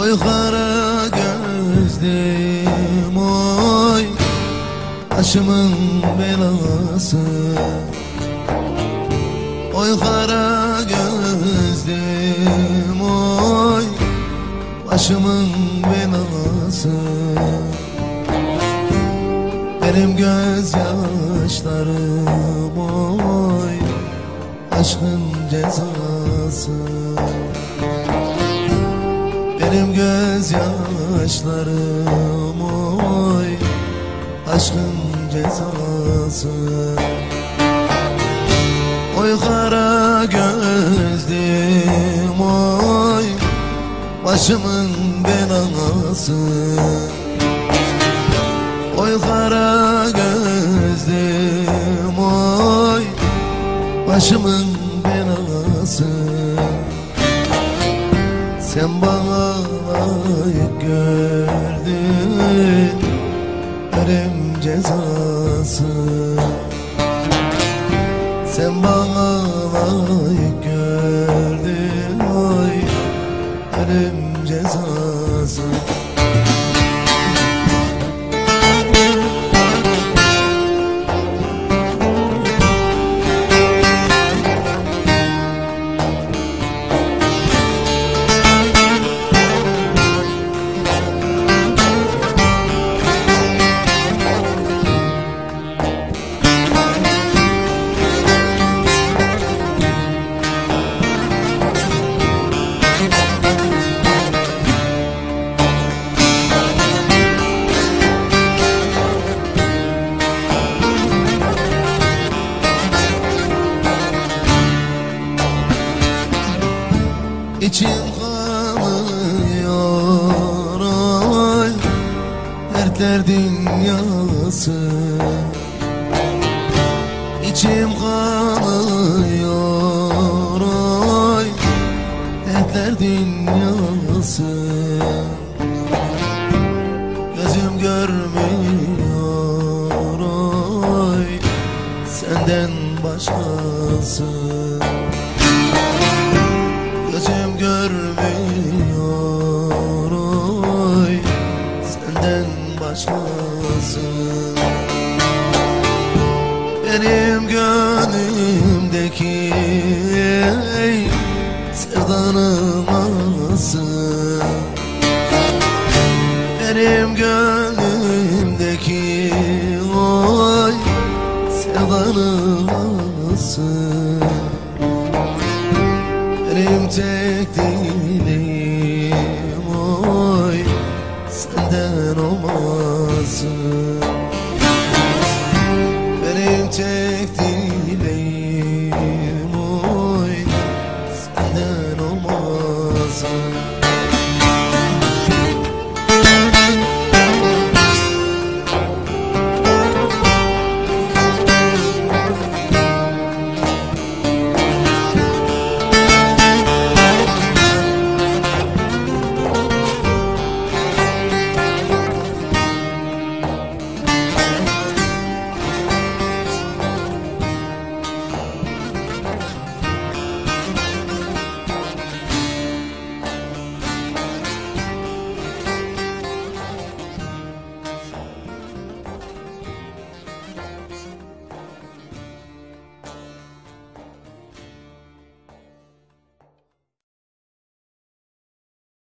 Oy kara gözlüm oy. Başımın belası. Oy kara gözlüm oy. Başımın belası. Benim gözyaşlarım oy. Aşkın cezası benim gözyaşlarım oy Aşkın cezası. Oy kara gözlüm oy Başımın belası. Oy kara gözlüm oy Başımın sen bana layık gördün Ölüm cezası. Sen bana layık gördün Oy ölüm Dertler dünyası. İçim kanıyor oy. Dertler dünyası. Gözüm görmüyor oy. Senden başkası Başkası Benim gönlümdeki ey, Sevdanın